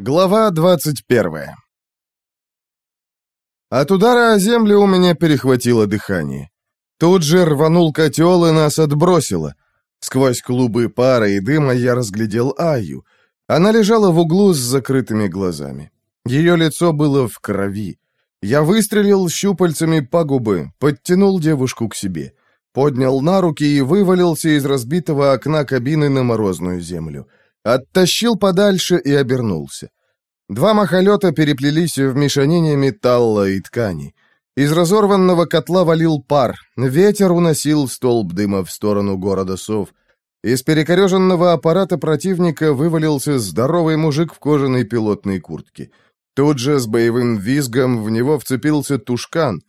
Глава 21 От удара о землю у меня перехватило дыхание. Тут же рванул котел и нас отбросило. Сквозь клубы пара и дыма я разглядел Аю. Она лежала в углу с закрытыми глазами. Ее лицо было в крови. Я выстрелил щупальцами по губы, подтянул девушку к себе, поднял на руки и вывалился из разбитого окна кабины на морозную землю. Оттащил подальше и обернулся. Два махолета переплелись в мешанине металла и ткани. Из разорванного котла валил пар, ветер уносил столб дыма в сторону города сов. Из перекореженного аппарата противника вывалился здоровый мужик в кожаной пилотной куртке. Тут же с боевым визгом в него вцепился тушкан.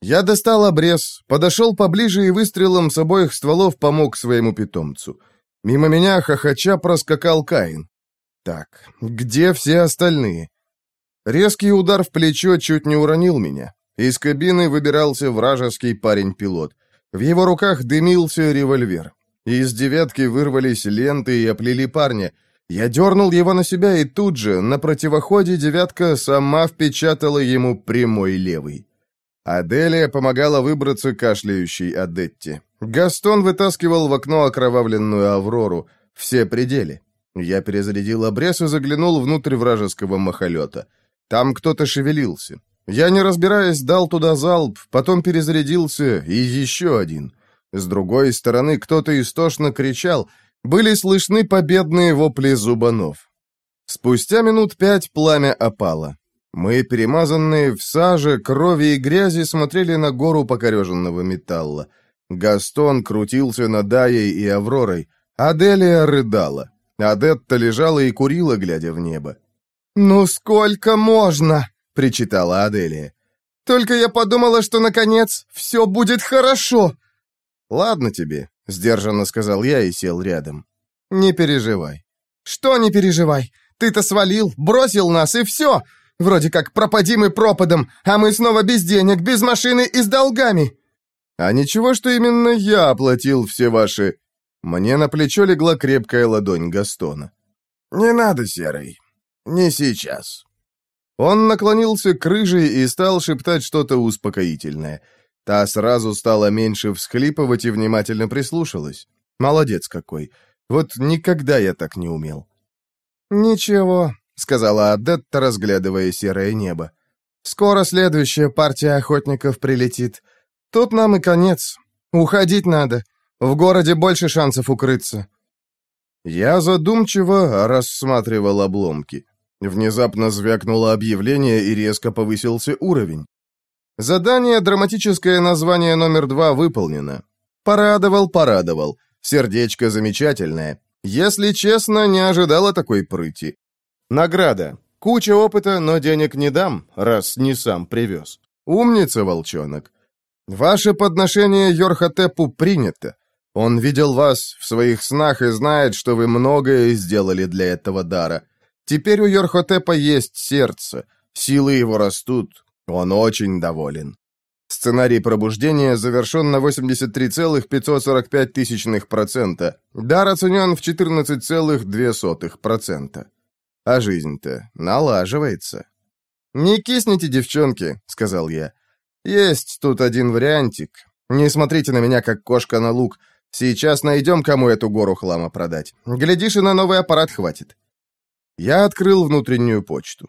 Я достал обрез, подошел поближе и выстрелом с обоих стволов помог своему питомцу — Мимо меня хохоча проскакал Каин. Так, где все остальные? Резкий удар в плечо чуть не уронил меня. Из кабины выбирался вражеский парень-пилот. В его руках дымился револьвер. Из девятки вырвались ленты и оплели парня. Я дернул его на себя, и тут же, на противоходе, девятка сама впечатала ему прямой левый. Аделия помогала выбраться кашляющей Адетте. Гастон вытаскивал в окно окровавленную Аврору. Все пределы. Я перезарядил обрез и заглянул внутрь вражеского махолета. Там кто-то шевелился. Я, не разбираясь, дал туда залп, потом перезарядился, и еще один. С другой стороны, кто-то истошно кричал. Были слышны победные вопли зубанов. Спустя минут пять пламя опало. Мы, перемазанные в саже, крови и грязи, смотрели на гору покореженного металла. Гастон крутился над Аей и Авророй. Аделия рыдала. Адетта лежала и курила, глядя в небо. «Ну сколько можно?» — причитала Аделия. «Только я подумала, что, наконец, все будет хорошо!» «Ладно тебе», — сдержанно сказал я и сел рядом. «Не переживай». «Что не переживай? Ты-то свалил, бросил нас, и все! Вроде как пропадим и пропадом, а мы снова без денег, без машины и с долгами!» «А ничего, что именно я оплатил все ваши...» Мне на плечо легла крепкая ладонь Гастона. «Не надо, Серый. Не сейчас». Он наклонился к рыжей и стал шептать что-то успокоительное. Та сразу стала меньше всхлипывать и внимательно прислушалась. Молодец какой. Вот никогда я так не умел. «Ничего», — сказала Адетта, разглядывая серое небо. «Скоро следующая партия охотников прилетит. Тут нам и конец. Уходить надо. В городе больше шансов укрыться». Я задумчиво рассматривал обломки. Внезапно звякнуло объявление и резко повысился уровень. Задание «Драматическое название номер два» выполнено. Порадовал, порадовал. Сердечко замечательное. Если честно, не ожидала такой прыти. Награда. Куча опыта, но денег не дам, раз не сам привез. Умница, волчонок. Ваше подношение Йорхотепу принято. Он видел вас в своих снах и знает, что вы многое сделали для этого дара. Теперь у Йорхотепа есть сердце, силы его растут, он очень доволен. Сценарий пробуждения завершен на 83,545%. Дар оценен в 14,2%. А жизнь-то налаживается. «Не кисните, девчонки», — сказал я. «Есть тут один вариантик. Не смотрите на меня, как кошка на лук. Сейчас найдем, кому эту гору хлама продать. Глядишь, и на новый аппарат хватит». Я открыл внутреннюю почту.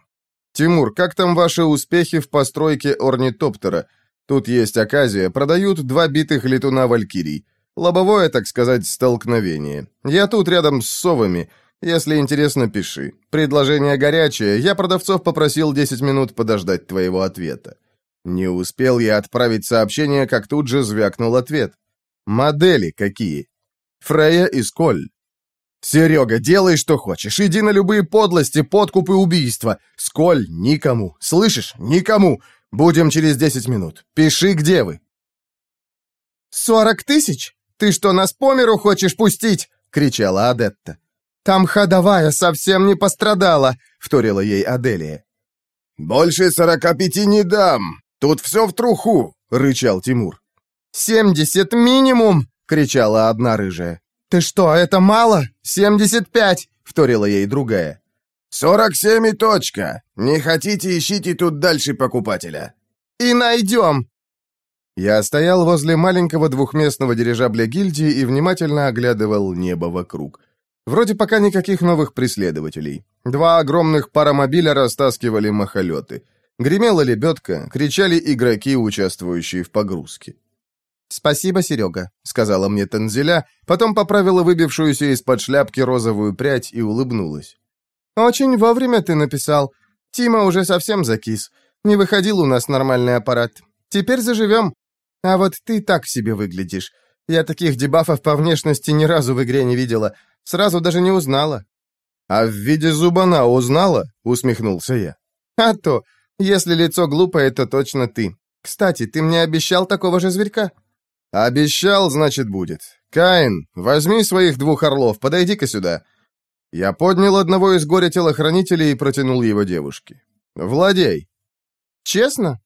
«Тимур, как там ваши успехи в постройке орнитоптера? Тут есть оказия, продают два битых летуна валькирий. Лобовое, так сказать, столкновение. Я тут рядом с совами. Если интересно, пиши. Предложение горячее. Я продавцов попросил 10 минут подождать твоего ответа. Не успел я отправить сообщение, как тут же звякнул ответ. Модели какие? Фрея и Сколь. «Серега, делай, что хочешь. Иди на любые подлости, подкупы, убийства. Сколь никому. Слышишь? Никому. Будем через десять минут. Пиши, где вы». «Сорок тысяч? Ты что, нас по миру хочешь пустить?» — кричала Адетта. «Там ходовая совсем не пострадала», — вторила ей Аделия. «Больше сорока пяти не дам. Тут все в труху», — рычал Тимур. «Семьдесят минимум!» — кричала одна рыжая. «Ты что, это мало? Семьдесят пять!» — вторила ей другая. «Сорок семь и точка! Не хотите, ищите тут дальше покупателя!» «И найдем!» Я стоял возле маленького двухместного дирижабля гильдии и внимательно оглядывал небо вокруг. Вроде пока никаких новых преследователей. Два огромных паромобиля растаскивали махолеты. Гремела лебедка, кричали игроки, участвующие в погрузке. «Спасибо, Серега», — сказала мне Танзеля, потом поправила выбившуюся из-под шляпки розовую прядь и улыбнулась. «Очень вовремя ты написал. Тима уже совсем закис. Не выходил у нас нормальный аппарат. Теперь заживем. А вот ты так себе выглядишь. Я таких дебафов по внешности ни разу в игре не видела. Сразу даже не узнала». «А в виде зубана узнала?» — усмехнулся я. «А то, если лицо глупое, то точно ты. Кстати, ты мне обещал такого же зверька?» «Обещал, значит, будет. Каин, возьми своих двух орлов, подойди-ка сюда». Я поднял одного из горя-телохранителей и протянул его девушке. «Владей». «Честно?»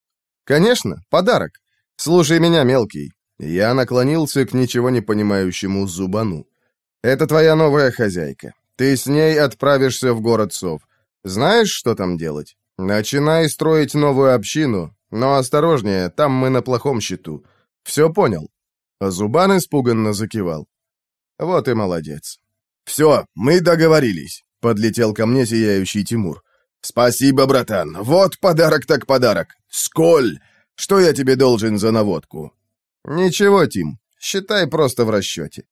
«Конечно, подарок. Слушай меня, мелкий». Я наклонился к ничего не понимающему зубану. «Это твоя новая хозяйка. Ты с ней отправишься в город сов. Знаешь, что там делать? Начинай строить новую общину, но осторожнее, там мы на плохом счету. Все понял?» Зубан испуганно закивал. «Вот и молодец». «Все, мы договорились», — подлетел ко мне сияющий Тимур. «Спасибо, братан. Вот подарок так подарок. Сколь! Что я тебе должен за наводку?» «Ничего, Тим, считай просто в расчете».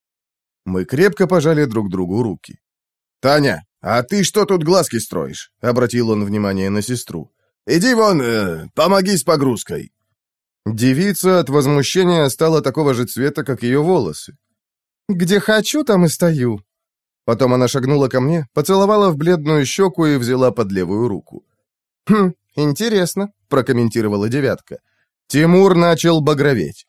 Мы крепко пожали друг другу руки. «Таня, а ты что тут глазки строишь?» — обратил он внимание на сестру. «Иди вон, э, помоги с погрузкой». Девица от возмущения стала такого же цвета, как ее волосы. «Где хочу, там и стою». Потом она шагнула ко мне, поцеловала в бледную щеку и взяла под левую руку. «Хм, интересно», — прокомментировала девятка. Тимур начал багроветь.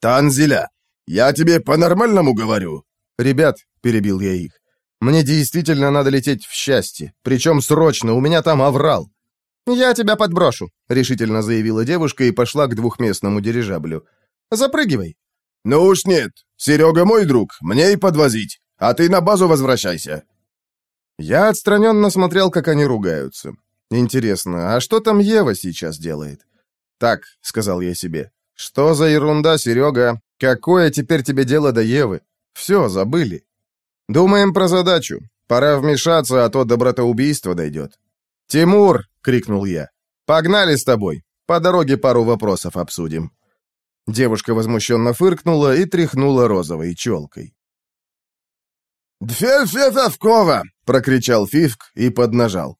«Танзеля, я тебе по-нормальному говорю». «Ребят», — перебил я их, — «мне действительно надо лететь в счастье, причем срочно, у меня там аврал». «Я тебя подброшу», — решительно заявила девушка и пошла к двухместному дирижаблю. «Запрыгивай». «Ну уж нет. Серега мой друг, мне и подвозить. А ты на базу возвращайся». Я отстраненно смотрел, как они ругаются. Интересно, а что там Ева сейчас делает? «Так», — сказал я себе, — «что за ерунда, Серега? Какое теперь тебе дело до Евы? Все, забыли. Думаем про задачу. Пора вмешаться, а то до братоубийства дойдет». «Тимур!» — крикнул я. «Погнали с тобой. По дороге пару вопросов обсудим». Девушка возмущенно фыркнула и тряхнула розовой челкой. «Две-две-совкова!» — прокричал Фивк и поднажал.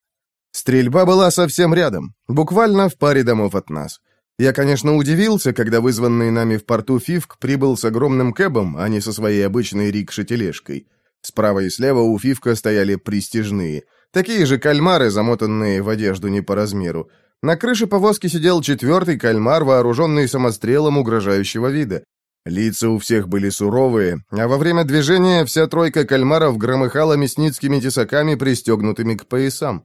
Стрельба была совсем рядом, буквально в паре домов от нас. Я, конечно, удивился, когда вызванный нами в порту Фивк прибыл с огромным кэбом, а не со своей обычной рикшей-тележкой. Справа и слева у Фивка стояли пристижные — Такие же кальмары, замотанные в одежду не по размеру. На крыше повозки сидел четвертый кальмар, вооруженный самострелом угрожающего вида. Лица у всех были суровые, а во время движения вся тройка кальмаров громыхала мясницкими тесаками, пристегнутыми к поясам.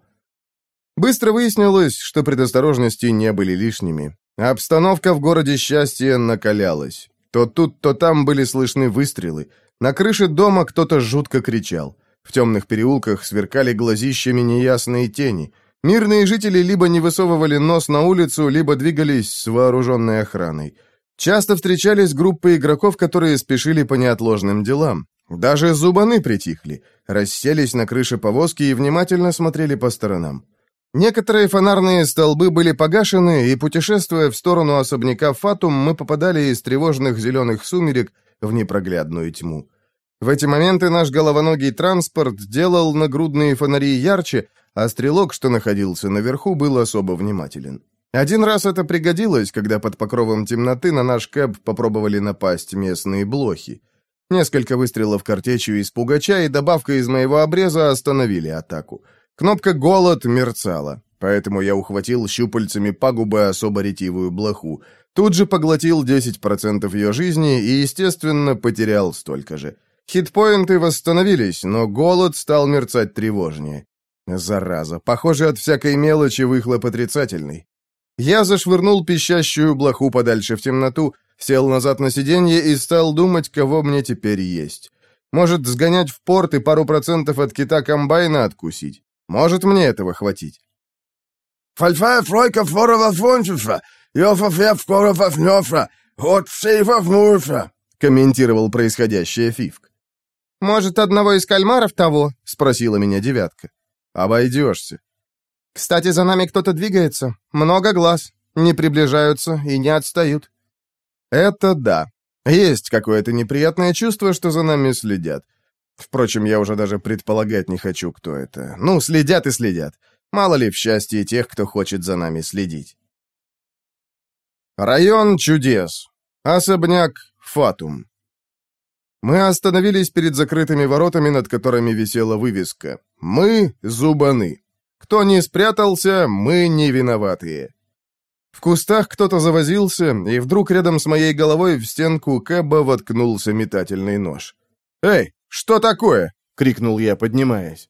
Быстро выяснилось, что предосторожности не были лишними. Обстановка в городе счастья накалялась. То тут, то там были слышны выстрелы. На крыше дома кто-то жутко кричал. В темных переулках сверкали глазищами неясные тени. Мирные жители либо не высовывали нос на улицу, либо двигались с вооруженной охраной. Часто встречались группы игроков, которые спешили по неотложным делам. Даже зубаны притихли, расселись на крыше повозки и внимательно смотрели по сторонам. Некоторые фонарные столбы были погашены, и, путешествуя в сторону особняка Фатум, мы попадали из тревожных зеленых сумерек в непроглядную тьму. В эти моменты наш головоногий транспорт делал нагрудные фонари ярче, а стрелок, что находился наверху, был особо внимателен. Один раз это пригодилось, когда под покровом темноты на наш кэб попробовали напасть местные блохи. Несколько выстрелов картечью из пугача и добавка из моего обреза остановили атаку. Кнопка «Голод» мерцала, поэтому я ухватил щупальцами пагубы особо ретивую блоху. Тут же поглотил 10% ее жизни и, естественно, потерял столько же. Хитпоинты восстановились, но голод стал мерцать тревожнее. Зараза, похоже, от всякой мелочи выхлоп отрицательный. Я зашвырнул пищащую блоху подальше в темноту, сел назад на сиденье и стал думать, кого мне теперь есть. Может, сгонять в порт и пару процентов от кита комбайна откусить? Может, мне этого хватить. Фальфа фройка форова фончуша, феп скорова фнёфра, вот сейфа фнуша, комментировал происходящее Фивк. «Может, одного из кальмаров того?» — спросила меня девятка. «Обойдешься». «Кстати, за нами кто-то двигается. Много глаз. Не приближаются и не отстают». «Это да. Есть какое-то неприятное чувство, что за нами следят. Впрочем, я уже даже предполагать не хочу, кто это. Ну, следят и следят. Мало ли в счастье тех, кто хочет за нами следить. Район чудес. Особняк Фатум. Мы остановились перед закрытыми воротами, над которыми висела вывеска. Мы — зубаны. Кто не спрятался, мы не виноватые. В кустах кто-то завозился, и вдруг рядом с моей головой в стенку Кэба воткнулся метательный нож. «Эй, что такое?» — крикнул я, поднимаясь.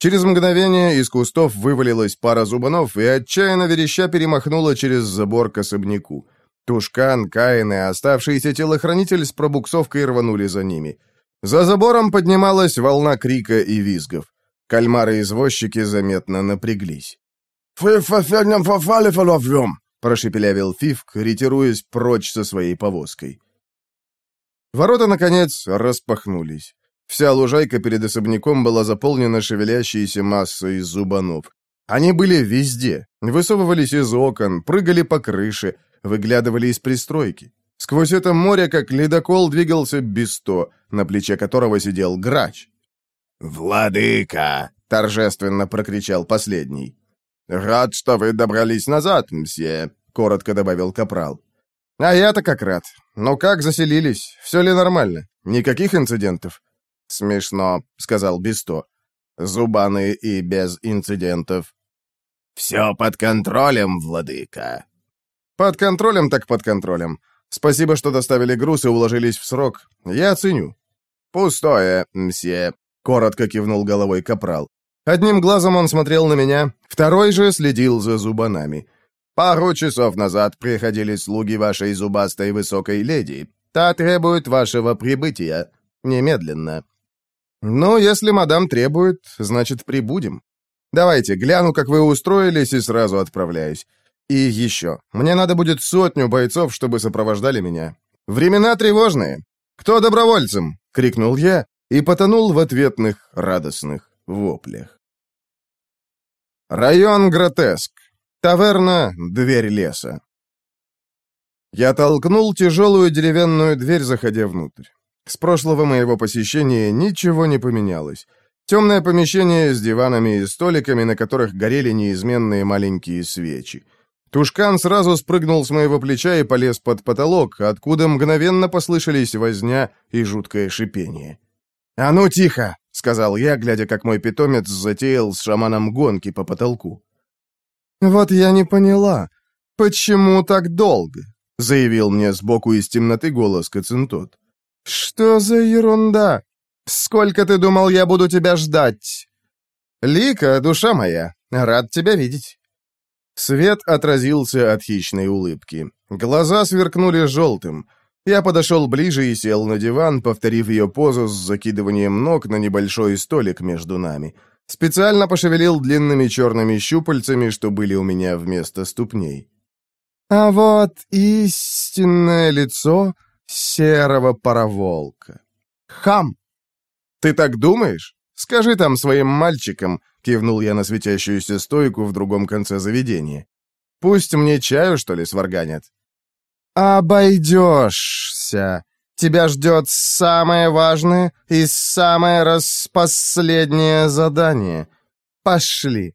Через мгновение из кустов вывалилась пара зубанов и отчаянно вереща перемахнула через забор к особняку. Тушкан, Каин и оставшийся телохранитель с пробуксовкой рванули за ними. За забором поднималась волна крика и визгов. Кальмары-извозчики заметно напряглись. «Вы в последнем попали половьем!» — прошепелявил Фивк, ретируясь прочь со своей повозкой. Ворота, наконец, распахнулись. Вся лужайка перед особняком была заполнена шевелящейся массой зубанов. Они были везде, высовывались из окон, прыгали по крыше, выглядывали из пристройки. Сквозь это море, как ледокол, двигался Бесто, на плече которого сидел грач. «Владыка!» — торжественно прокричал последний. «Рад, что вы добрались назад, мсье», — коротко добавил Капрал. «А я-то как рад. Ну как заселились? Все ли нормально? Никаких инцидентов?» «Смешно», — сказал Бесто. «Зубаны и без инцидентов». «Все под контролем, владыка». «Под контролем так под контролем. Спасибо, что доставили груз и уложились в срок. Я ценю». «Пустое, мсье», — коротко кивнул головой Капрал. Одним глазом он смотрел на меня, второй же следил за зубанами. «Пару часов назад приходили слуги вашей зубастой высокой леди. Та требует вашего прибытия. Немедленно». «Ну, если мадам требует, значит, прибудем. Давайте, гляну, как вы устроились, и сразу отправляюсь. И еще, мне надо будет сотню бойцов, чтобы сопровождали меня. Времена тревожные. Кто добровольцем?» — крикнул я и потонул в ответных радостных воплях. Район Гротеск. Таверна «Дверь леса». Я толкнул тяжелую деревянную дверь, заходя внутрь. С прошлого моего посещения ничего не поменялось. Темное помещение с диванами и столиками, на которых горели неизменные маленькие свечи. Тушкан сразу спрыгнул с моего плеча и полез под потолок, откуда мгновенно послышались возня и жуткое шипение. «А ну, тихо!» — сказал я, глядя, как мой питомец затеял с шаманом гонки по потолку. «Вот я не поняла, почему так долго?» — заявил мне сбоку из темноты голос Кацинтот. «Что за ерунда? Сколько ты думал, я буду тебя ждать?» «Лика, душа моя, рад тебя видеть». Свет отразился от хищной улыбки. Глаза сверкнули желтым. Я подошел ближе и сел на диван, повторив ее позу с закидыванием ног на небольшой столик между нами. Специально пошевелил длинными черными щупальцами, что были у меня вместо ступней. «А вот истинное лицо серого пароволка. Хам! Ты так думаешь? Скажи там своим мальчикам, кивнул я на светящуюся стойку в другом конце заведения. Пусть мне чаю, что ли, сварганят. Обойдешься. Тебя ждет самое важное и самое распоследнее задание. Пошли.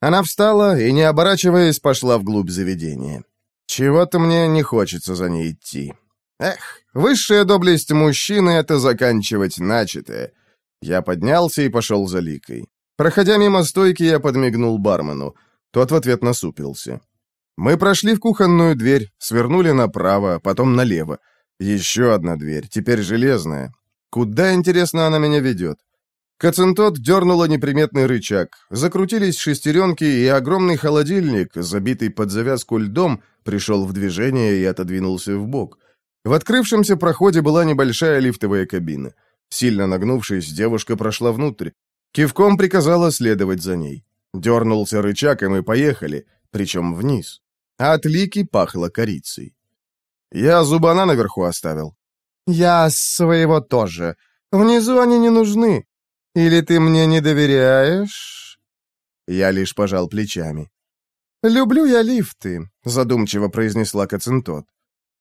Она встала и, не оборачиваясь, пошла вглубь заведения. Чего-то мне не хочется за ней идти. Эх, высшая доблесть мужчины — это заканчивать начатое. Я поднялся и пошел за Ликой. Проходя мимо стойки, я подмигнул бармену. Тот в ответ насупился. Мы прошли в кухонную дверь, свернули направо, потом налево. Еще одна дверь, теперь железная. Куда, интересно, она меня ведет? Кацинтот дернула неприметный рычаг. Закрутились шестеренки, и огромный холодильник, забитый под завязку льдом, пришел в движение и отодвинулся в бок. В открывшемся проходе была небольшая лифтовая кабина. Сильно нагнувшись, девушка прошла внутрь. Кивком приказала следовать за ней. Дернулся рычаг, и мы поехали, причем вниз. А от Лики пахло корицей. Я зубана наверху оставил. Я своего тоже. Внизу они не нужны. Или ты мне не доверяешь?» Я лишь пожал плечами. «Люблю я лифты», — задумчиво произнесла Кацинтот.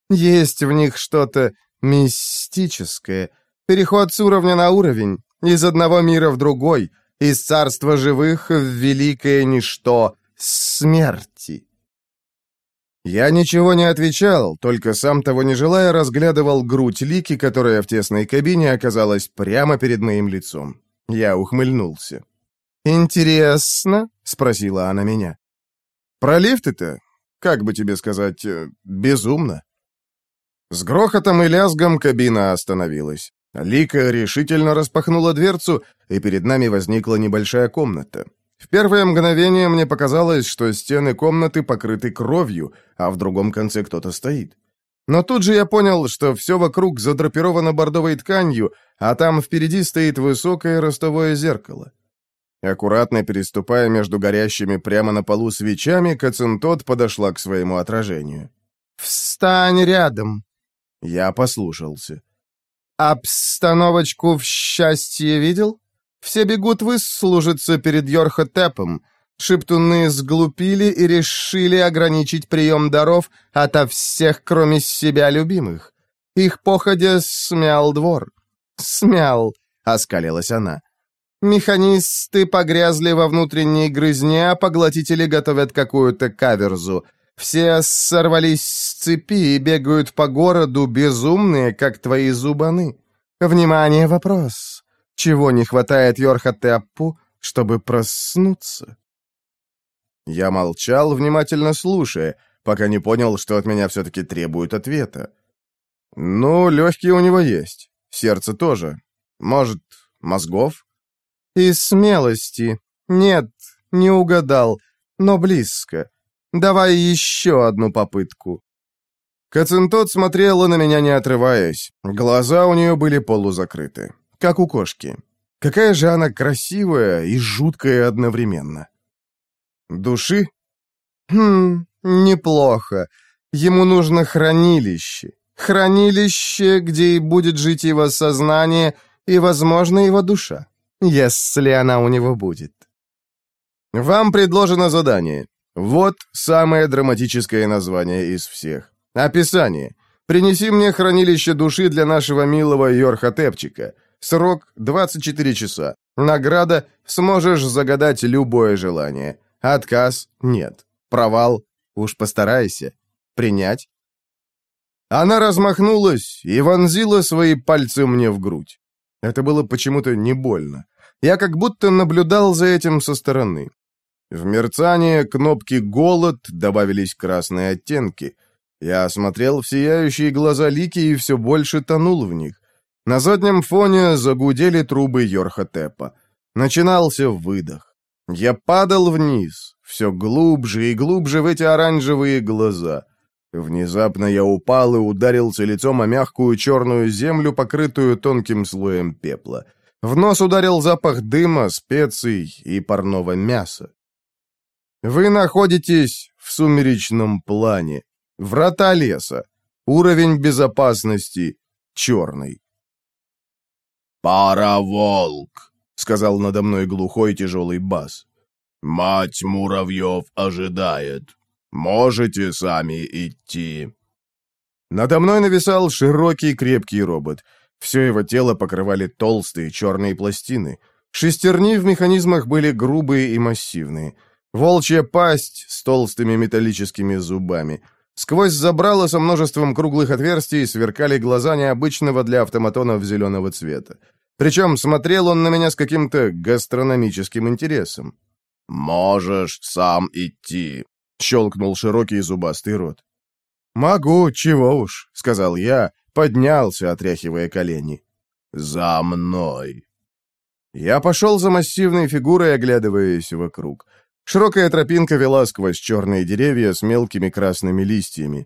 «Есть в них что-то мистическое. Переход с уровня на уровень, из одного мира в другой, из царства живых в великое ничто смерти». Я ничего не отвечал, только сам того не желая разглядывал грудь Лики, которая в тесной кабине оказалась прямо перед моим лицом. Я ухмыльнулся. «Интересно?» — спросила она меня. «Про лифты-то, как бы тебе сказать, э, безумно». С грохотом и лязгом кабина остановилась. Лика решительно распахнула дверцу, и перед нами возникла небольшая комната. В первое мгновение мне показалось, что стены комнаты покрыты кровью, а в другом конце кто-то стоит. Но тут же я понял, что все вокруг задрапировано бордовой тканью, а там впереди стоит высокое ростовое зеркало. Аккуратно переступая между горящими прямо на полу свечами, Кацинтот подошла к своему отражению. «Встань рядом!» Я послушался. «Обстановочку в счастье видел? Все бегут выслужиться перед Йорхотепом, Шептуны сглупили и решили ограничить прием даров ото всех, кроме себя любимых. Их походя смял двор. «Смял», — оскалилась она. «Механисты погрязли во внутренней грызне, а поглотители готовят какую-то каверзу. Все сорвались с цепи и бегают по городу, безумные, как твои зубаны. Внимание, вопрос. Чего не хватает Йорхотеппу, чтобы проснуться?» Я молчал, внимательно слушая, пока не понял, что от меня все-таки требуют ответа. Ну, легкие у него есть, сердце тоже. Может, мозгов? И смелости. Нет, не угадал, но близко. Давай еще одну попытку. Кацинтот смотрела на меня, не отрываясь. Глаза у нее были полузакрыты, как у кошки. Какая же она красивая и жуткая одновременно. Души? Хм, неплохо. Ему нужно хранилище. Хранилище, где и будет жить его сознание и, возможно, его душа. Если она у него будет. Вам предложено задание. Вот самое драматическое название из всех. Описание. Принеси мне хранилище души для нашего милого Йорхотепчика. Срок 24 часа. Награда – сможешь загадать любое желание. Отказ — нет. Провал — уж постарайся. Принять? Она размахнулась и вонзила свои пальцы мне в грудь. Это было почему-то не больно. Я как будто наблюдал за этим со стороны. В мерцание кнопки «Голод» добавились красные оттенки. Я осмотрел в сияющие глаза Лики и все больше тонул в них. На заднем фоне загудели трубы Йорхотепа. Начинался выдох. Я падал вниз, все глубже и глубже в эти оранжевые глаза. Внезапно я упал и ударился лицом о мягкую черную землю, покрытую тонким слоем пепла. В нос ударил запах дыма, специй и парного мяса. Вы находитесь в сумеречном плане. Врата леса. Уровень безопасности черный. «Пароволк!» — сказал надо мной глухой тяжелый бас. «Мать муравьев ожидает. Можете сами идти». Надо мной нависал широкий крепкий робот. Все его тело покрывали толстые черные пластины. Шестерни в механизмах были грубые и массивные. Волчья пасть с толстыми металлическими зубами. Сквозь забрало со множеством круглых отверстий сверкали глаза необычного для автоматонов зеленого цвета. Причем смотрел он на меня с каким-то гастрономическим интересом. «Можешь сам идти», — щелкнул широкий зубастый рот. «Могу, чего уж», — сказал я, поднялся, отряхивая колени. «За мной». Я пошел за массивной фигурой, оглядываясь вокруг. Широкая тропинка вела сквозь черные деревья с мелкими красными листьями.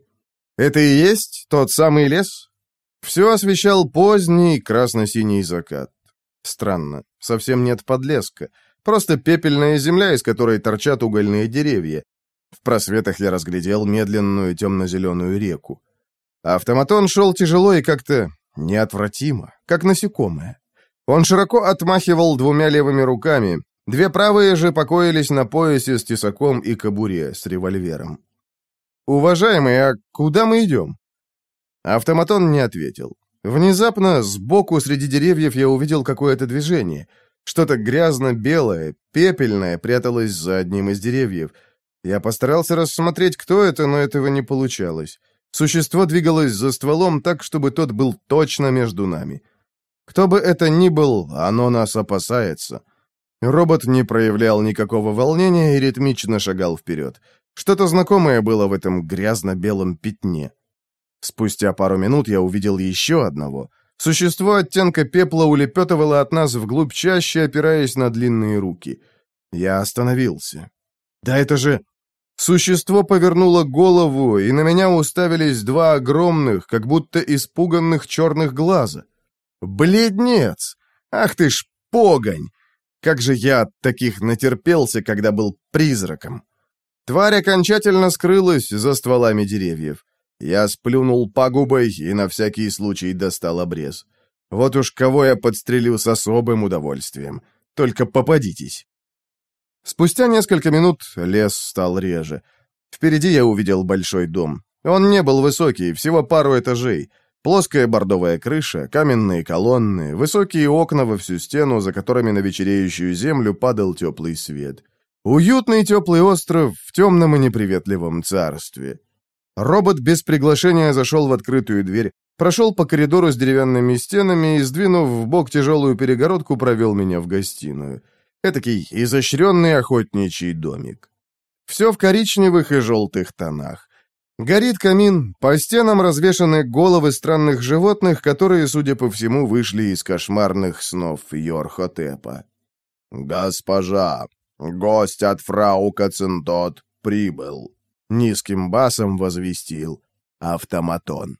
«Это и есть тот самый лес?» Все освещал поздний красно-синий закат. Странно. совсем нет подлеска. Просто пепельная земля, из которой торчат угольные деревья. В просветах я разглядел медленную темно-зеленую реку. Автоматон шел тяжело и как-то неотвратимо, как насекомое. Он широко отмахивал двумя левыми руками, две правые же покоились на поясе с тесаком и кобуре с револьвером. «Уважаемый, а куда мы идем?» Автоматон не ответил. Внезапно сбоку среди деревьев я увидел какое-то движение. Что-то грязно-белое, пепельное пряталось за одним из деревьев. Я постарался рассмотреть, кто это, но этого не получалось. Существо двигалось за стволом так, чтобы тот был точно между нами. Кто бы это ни был, оно нас опасается. Робот не проявлял никакого волнения и ритмично шагал вперед. Что-то знакомое было в этом грязно-белом пятне. Спустя пару минут я увидел еще одного. Существо оттенка пепла улепетывало от нас вглубь чаще, опираясь на длинные руки. Я остановился. «Да это же...» Существо повернуло голову, и на меня уставились два огромных, как будто испуганных черных глаза. «Бледнец! Ах ты ж погонь! Как же я от таких натерпелся, когда был призраком!» Тварь окончательно скрылась за стволами деревьев. Я сплюнул пагубой и на всякий случай достал обрез. Вот уж кого я подстрелил с особым удовольствием. Только попадитесь. Спустя несколько минут лес стал реже. Впереди я увидел большой дом. Он не был высокий, всего пару этажей. Плоская бордовая крыша, каменные колонны, высокие окна во всю стену, за которыми на вечереющую землю падал теплый свет. Уютный теплый остров в темном и неприветливом царстве. Робот без приглашения зашел в открытую дверь, прошел по коридору с деревянными стенами и, сдвинув в бок тяжелую перегородку, провел меня в гостиную. Этакий изощренный охотничий домик. Все в коричневых и желтых тонах. Горит камин, по стенам развешаны головы странных животных, которые, судя по всему, вышли из кошмарных снов Йорхотепа. «Госпожа, гость от фрау Кацинтот прибыл», Низким басом возвестил автоматон.